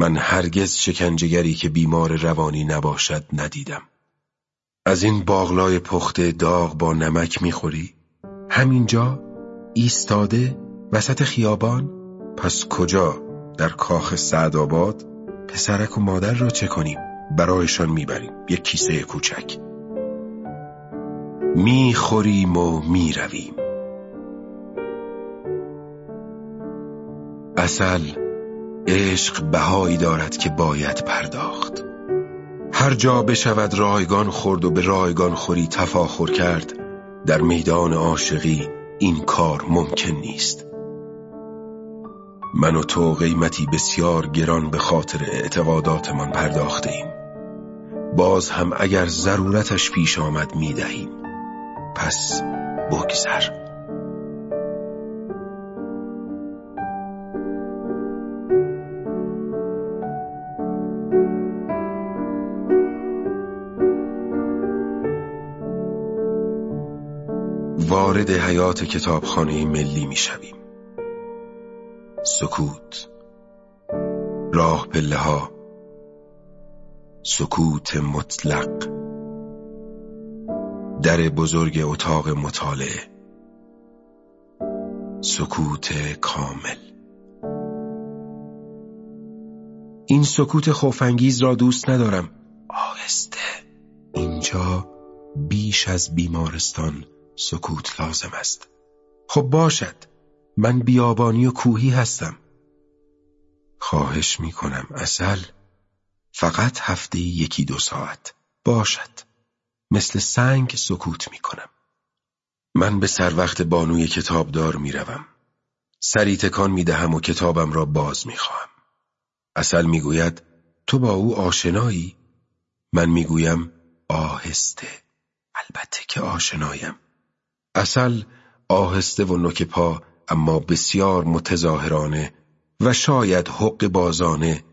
من هرگز شکنجهگری که بیمار روانی نباشد ندیدم از این باغلای پخته داغ با نمک می‌خوری؟ همینجا؟ ایستاده؟ وسط خیابان؟ پس کجا؟ در کاخ سعدآباد؟ پسرک و مادر را چه کنیم؟ برایشان می‌بریم یک کیسه کوچک می‌خوریم و می‌رویم اصل عشق بهایی دارد که باید پرداخت. هر جا بشود رایگان خورد و به رایگان خوری تفاخر کرد در میدان عاشقی این کار ممکن نیست. من و تو قیمتی بسیار گران به خاطر اعتقاداتمان پرداخته ایم باز هم اگر ضرورتش پیش آمد می دهیم پس بگذر. وارد حیات کتابخانه ملی می شویم. سکوت. راه پله ها. سکوت مطلق. در بزرگ اتاق مطالعه. سکوت کامل. این سکوت خوفانگیز را دوست ندارم. آهسته. اینجا بیش از بیمارستان سکوت لازم است. خب باشد. من بیابانی و کوهی هستم. خواهش می کنم اصل فقط هفته یکی دو ساعت. باشد. مثل سنگ سکوت می کنم من به سر وقت بانوی کتابدار می روم سری تکان می دهم و کتابم را باز می خواهم اصل می گوید تو با او آشنایی؟ من می گویم آهسته. البته که آشنایم. اصل آهسته و نوک پا اما بسیار متظاهرانه و شاید حق بازانه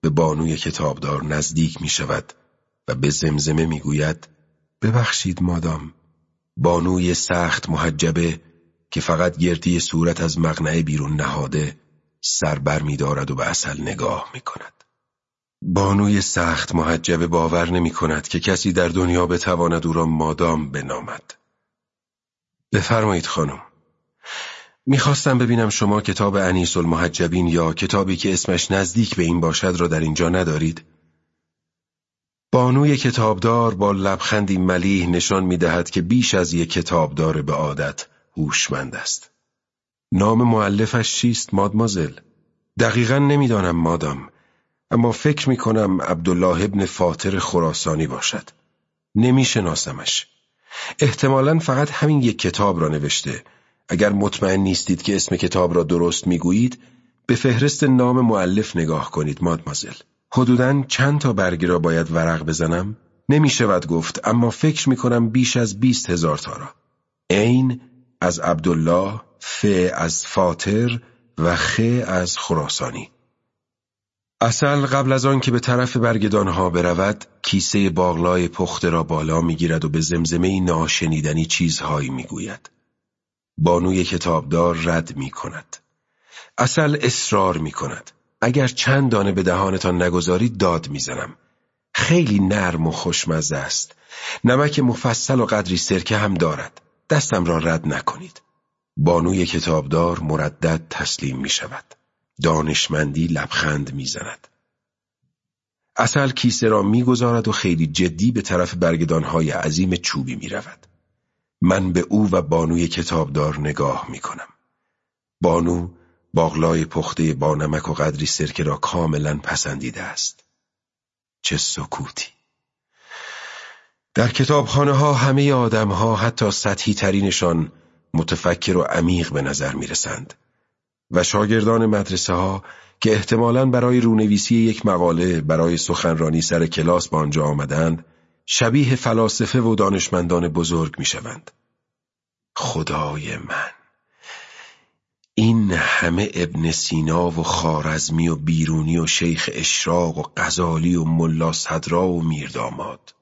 به بانوی کتابدار نزدیک می شود و به زمزمه می گوید ببخشید مادام بانوی سخت محجبه که فقط گردی صورت از مغنعه بیرون نهاده سربر می دارد و به اصل نگاه می کند. بانوی سخت محجبه باور نمی کند که کسی در دنیا بتواند او را مادام بنامد. بفرمایید خانم می‌خواستم ببینم شما کتاب انیس المحجبین یا کتابی که اسمش نزدیک به این باشد را در اینجا ندارید؟ بانوی کتابدار با لبخندی ملیح نشان می‌دهد که بیش از یک کتابدار به عادت هوشمند است. نام معلفش چیست مادمازل؟ دقیقا نمی‌دانم مادام اما فکر می کنم عبدالله ابن فاطر خراسانی باشد. نمیشناسمش. احتمالا فقط همین یک کتاب را نوشته. اگر مطمئن نیستید که اسم کتاب را درست می‌گویید به فهرست نام معلف نگاه کنید مادمازل. حدوداً چند تا برگی را باید ورق بزنم؟ نمی شود گفت اما فکر می کنم بیش از بیست هزار تا را. عین از عبدالله ف از فاطر و خ از خراسانی. اصل قبل از آن که به طرف برگدانها برود کیسه باغلای پخته را بالا می‌گیرد و به زمزمه ناشنیدنی چیزهایی می‌گوید. بانوی کتابدار رد می کند اصل اصرار می کند اگر چند دانه به دهانتان نگذاری داد می‌زنم. خیلی نرم و خوشمزه است. نمک مفصل و قدری سرکه هم دارد. دستم را رد نکنید. بانوی کتابدار مردد تسلیم می شود دانشمندی لبخند می‌زند. اصل کیسه را می‌گذارد و خیلی جدی به طرف برگدانهای عظیم چوبی می رود. من به او و بانوی کتابدار نگاه می کنم. بانو باغلای پخته با نمک و قدری سرکه را کاملا پسندیده است. چه سکوتی. در کتابخانه ها همه آدم ها حتی سطحی ترینشان متفکر و عمیق به نظر می رسند. و شاگردان مدرسه ها که احتمالاً برای رونویسی یک مقاله برای سخنرانی سر کلاس با آنجا آمدند شبیه فلاسفه و دانشمندان بزرگ می شوند. خدای من این همه ابن سینا و خارزمی و بیرونی و شیخ اشراق و غزالی و ملا صدرا و میرداماد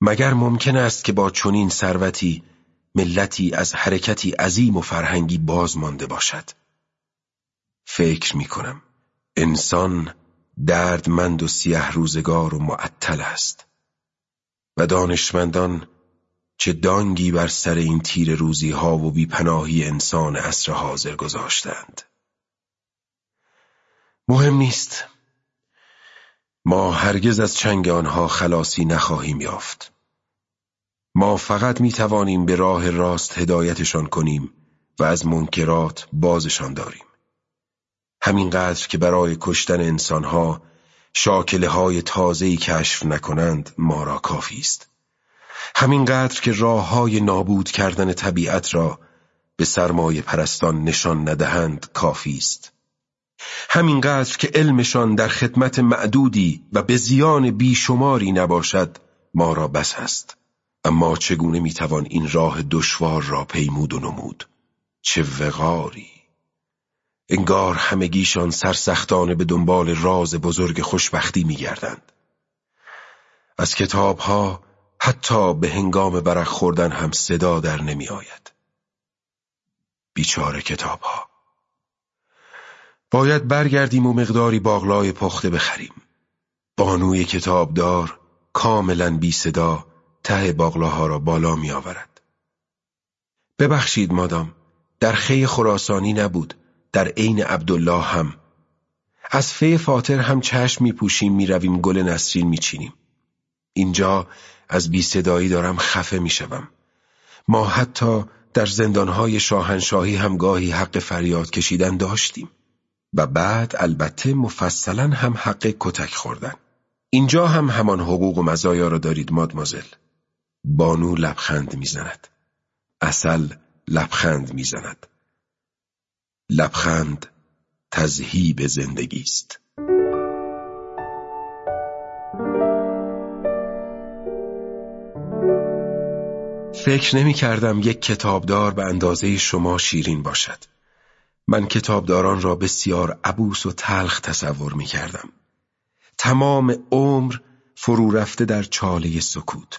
مگر ممکن است که با چنین ثروتی ملتی از حرکتی عظیم و فرهنگی باز مانده باشد فکر می کنم انسان دردمند و سیه روزگار و معطل است. و دانشمندان چه دانگی بر سر این تیر روزی ها و بیپناهی انسان عصر حاضر گذاشتند. مهم نیست. ما هرگز از چنگ آنها خلاصی نخواهیم یافت. ما فقط می توانیم به راه راست هدایتشان کنیم و از منکرات بازشان داریم. همینقدر که برای کشتن انسانها شاکله های تازهی کشف نکنند ما را کافی است. همینقدر که راه های نابود کردن طبیعت را به سرمایه پرستان نشان ندهند کافی است. همینقدر که علمشان در خدمت معدودی و به زیان بیشماری نباشد ما را بس است. اما چگونه می‌توان این راه دشوار را پیمود و نمود؟ چه وقاری! انگار همگیشان سرسختانه به دنبال راز بزرگ خوشبختی میگردند. از کتابها حتی به هنگام برق خوردن هم صدا در نمی آید. بیچاره کتابها. باید برگردیم و مقداری باغلای پخته بخریم. بانوی کتابدار کاملا بی صدا ته باغلاها را بالا می آورد ببخشید مادام در خی خراسانی نبود. در عین عبدالله هم. از فی فاتر هم چشم می پوشیم می رویم گل نسرین می چینیم اینجا از بی صدایی دارم خفه می شوم. ما حتی در زندانهای شاهنشاهی هم گاهی حق فریاد کشیدن داشتیم. و بعد البته مفصلا هم حق کتک خوردن. اینجا هم همان حقوق و مزایا را دارید مادمازل. بانو لبخند می‌زند. اصل لبخند می‌زند. لبخند تذهیب زندگی است. فکر نمی کردم یک کتابدار به اندازه شما شیرین باشد. من کتابداران را بسیار عبوس و تلخ تصور می کردم. تمام عمر فرو رفته در چاله سکوت.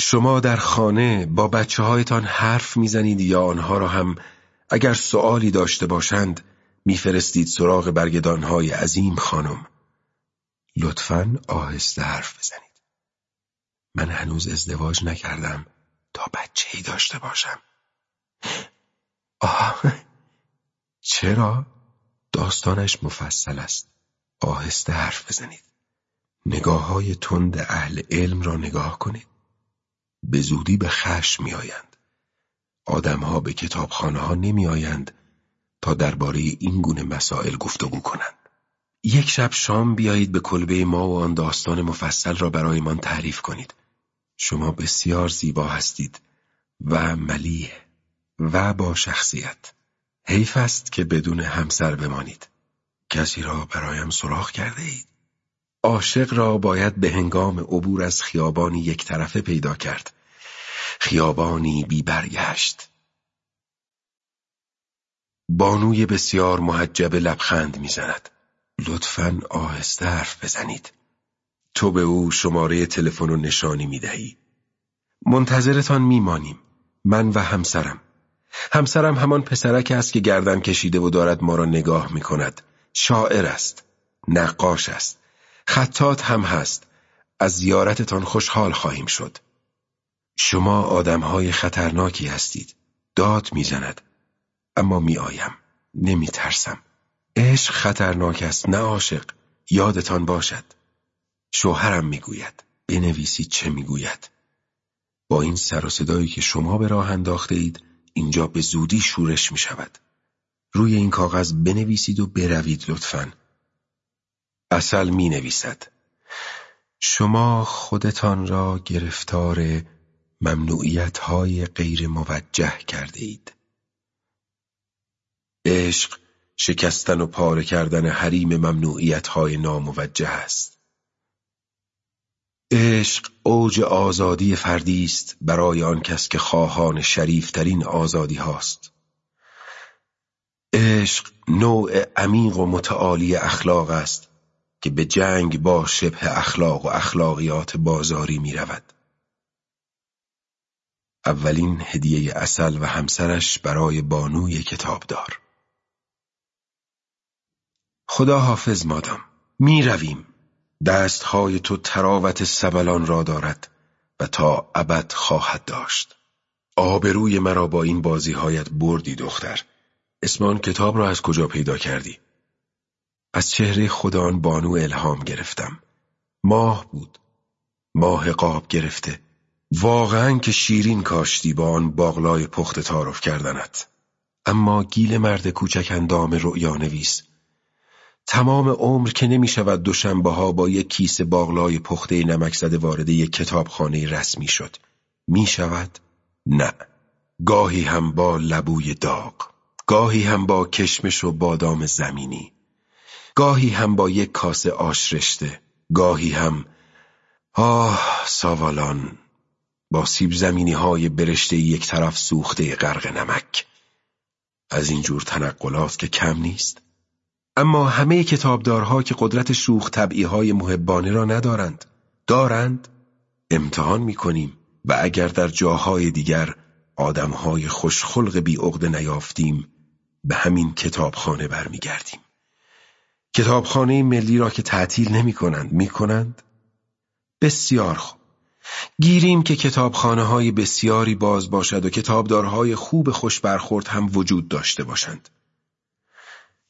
شما در خانه با بچه هایتان حرف می‌زنید یا آنها را هم اگر سوالی داشته باشند میفرستید سراغ برگدانهای عظیم خانم. لطفا آهسته حرف بزنید. من هنوز ازدواج نکردم تا بچه ای داشته باشم. آه چرا؟ داستانش مفصل است. آهسته حرف بزنید. نگاه های تند اهل علم را نگاه کنید. به زودی به خشم می آیند آدمها به کتابخانه ها نمی آیند تا درباره این گونه مسائل گفتگو کنند. یک شب شام بیایید به کلبه ما و آن داستان مفصل را برایمان تعریف کنید. شما بسیار زیبا هستید و ملیه و با شخصیت. حیف است که بدون همسر بمانید. کسی را برایم سراغ کرده اید. عاشق را باید به هنگام عبور از خیابانی یک طرفه پیدا کرد. خیابانی بی برگشت. بانوی بسیار محجب لبخند می‌زند. لطفا آهسته حرف بزنید. تو به او شماره تلفن و نشانی می‌دهی. منتظرتان میمانیم. من و همسرم. همسرم همان پسرک است که گردن کشیده و دارد ما را نگاه می کند شاعر است. نقاش است. خطات هم هست. از زیارتتان خوشحال خواهیم شد. شما آدمهای خطرناکی هستید. داد می‌زند. اما میآیم. نمی ترسم عشق خطرناک است نه عاشق. یادتان باشد. شوهرم می‌گوید. بنویسید چه می‌گوید. با این سر و صدایی که شما به راه انداخته اید اینجا به زودی شورش می شود. روی این کاغذ بنویسید و بروید لطفا. اصل می نویسد. شما خودتان را گرفتار ممنوعیت های غیر موجه کرده اید. عشق شکستن و پاره کردن حریم ممنوعیت های ناموجه است. عشق اوج آزادی فردی است برای آن کس که خواهان شریفترین آزادی هاست. عشق نوع عمیق و متعالی اخلاق است که به جنگ با شبه اخلاق و اخلاقیات بازاری می رود. اولین هدیه اصل و همسرش برای بانوی کتابدار. خدا حافظ مادام می‌رویم. دستهای تو تراوت سبلان را دارد و تا ابد خواهد داشت. آبروی مرا با این بازیهایت بردی دختر. اسمان کتاب را از کجا پیدا کردی؟ از چهره خدا آن بانو الهام گرفتم. ماه بود. ماه قاب گرفته. واقعا که شیرین کاشتی با آن باغلای پخت تعارف کردنت. اما گیل مرد کوچک اندام رؤیا نویس تمام عمر که نمی شود دوشنبه ها با یک کیسه باغلای پخته نمک زده وارد یک کتابخانه رسمی شد. می شود؟ نه. گاهی هم با لبوی داغ. گاهی هم با کشمش و بادام زمینی. گاهی هم با یک کاسه آش رشته گاهی هم آه ساوالان. با سیب زمینی های برشته یک طرف سوخته غرق نمک. از این جور تنقلات که کم نیست. اما همه کتابدارها که قدرت شوخ طبعی های محبانه را ندارند دارند امتحان می کنیم و اگر در جاهای دیگر آدمهای خوشخلق بی نیافتیم به همین کتابخانه برمیگردیم. کتابخانه ملی را که تعطیل نمی کنند می کنند؟ بسیار خوب. گیریم که کتابخانه های بسیاری باز باشد و کتابدارهای خوب خوش برخورد هم وجود داشته باشند.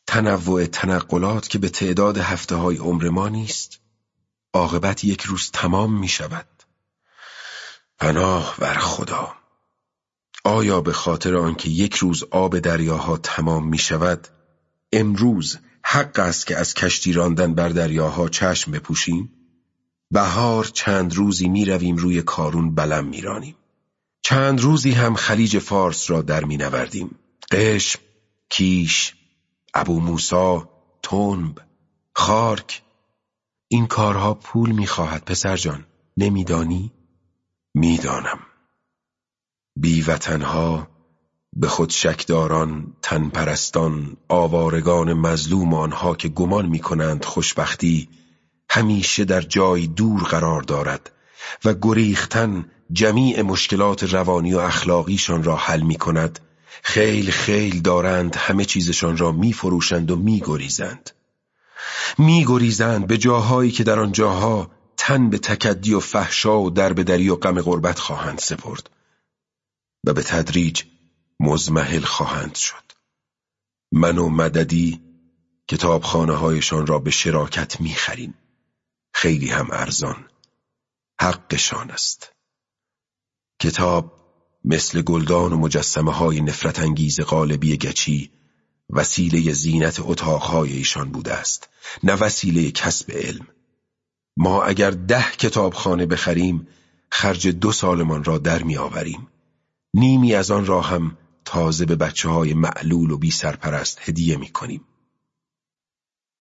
تنوع تنقلات که به تعداد هفته های عمر ما نیست عاقبت یک روز تمام می شود پناه بر خدا. آیا به خاطر آنکه یک روز آب دریاها تمام می شود امروز حق است که از کشتی راندن بر دریاها چشم بپوشیم؟ بهار چند روزی می رویم روی کارون بلم می رانیم. چند روزی هم خلیج فارس را در می نوردیم. قشم، کیش، ابو موسا، تنب، خارک این کارها پول می خواهد پسر جان نمیدانی؟ می‌دانم بیوطنها به خود شکداران تنپرستان آوارگان مظلوم آنها که گمان می کنند خوشبختی همیشه در جای دور قرار دارد و گریختن جمیع مشکلات روانی و اخلاقیشان را حل می کند خیل خیل دارند همه چیزشان را می فروشند و می گریزند می گریزند به جاهایی که در آن جاها تن به تکدی و فحشا و دربدری و غم غربت خواهند سپرد و به تدریج مزمحل خواهند شد. من و مددی کتابخانه هایشان را به شراکت می خریم خیلی هم ارزان. حقشان است. کتاب مثل گلدان و مجسمه های نفرت انگیز غالبی گچی وسیله زینت اتاقهای ایشان بوده است نه وسیله کسب علم. ما اگر ده کتابخانه بخریم خرج دو سالمان را در می آوریم. نیمی از آن را هم تازه به بچه های معلول و بی سرپرست هدیه می کنیم.